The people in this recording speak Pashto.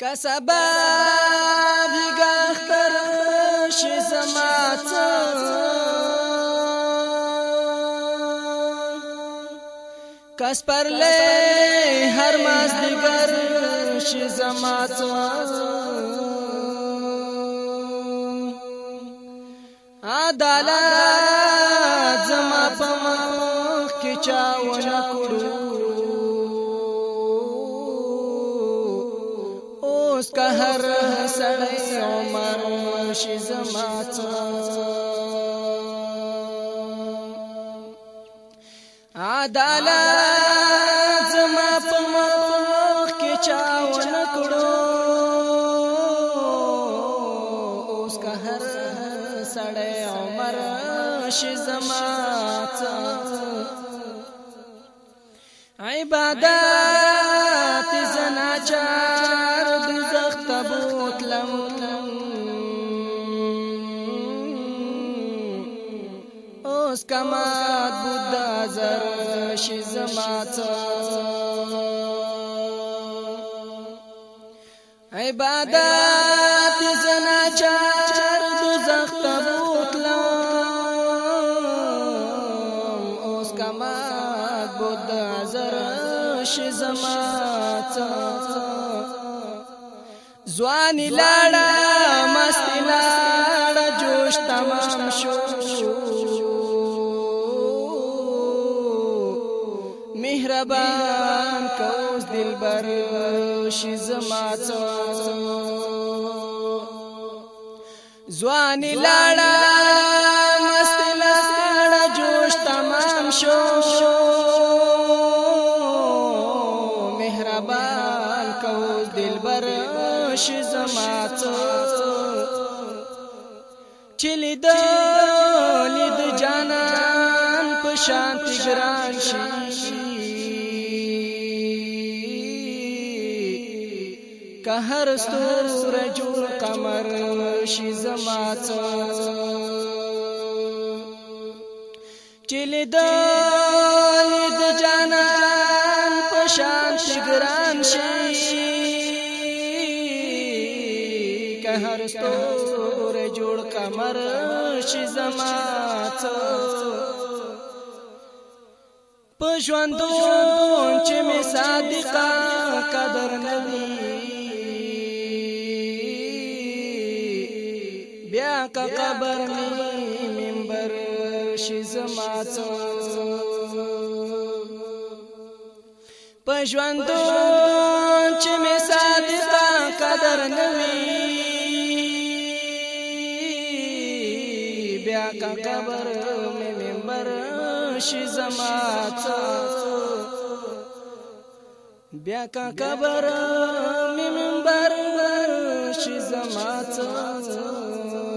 کسبا بګختر شي زمات کس پر لې هر ماس دیګر شي زمات عدالت شي زما عدالت زما په مخ کې چا ونه کړو اوس که هر سړی عمر شي زما عبادت اوس کمات بودا زر شي زمات عبادت زنا چار دوزخ تبوتلم اوس کمات بودا زر شي زمات ځواني لاړه مستی لاړه مهربان کوس دلبر شي زما ځوان لاړه مست لاړه جوش تمام شو مهربان کوس دلبر شي زما چلی د لید جانان په شانتی ګران شي که هر ستور جوړ قمر شي زما څه چلی دال د جانان په شان شګران شي که هر ستور جوړ قمر شي زما څه پښوندون چې می صادقه قدر ندی بیا کا قبر می منبر شي زما پژوند چې می صادقه قدر نوي بیا کا قبر می منبر شي زما بیا کا قبر می منبر شي زما